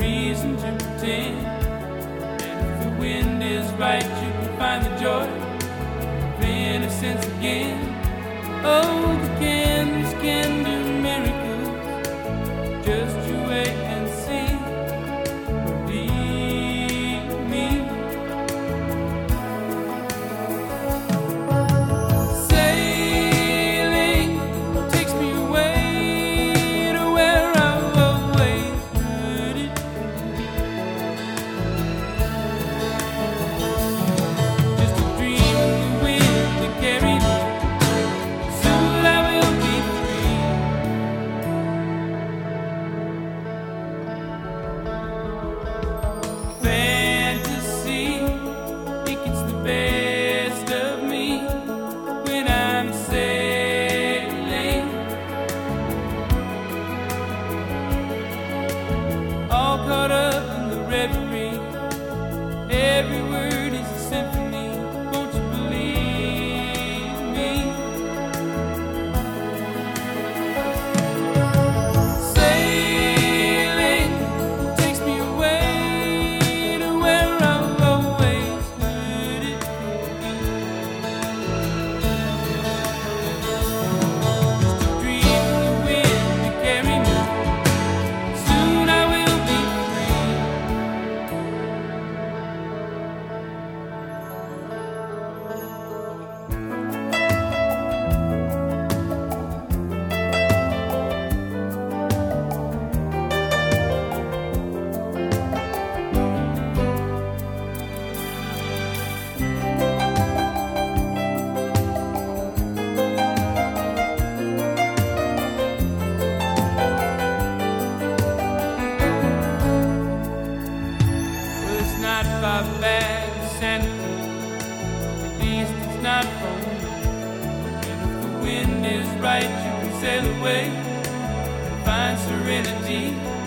Reason to pretend. And if the wind is right, you can find the joy of innocence again. Oh, not for me. And if the wind is right, you can sail away and find serenity.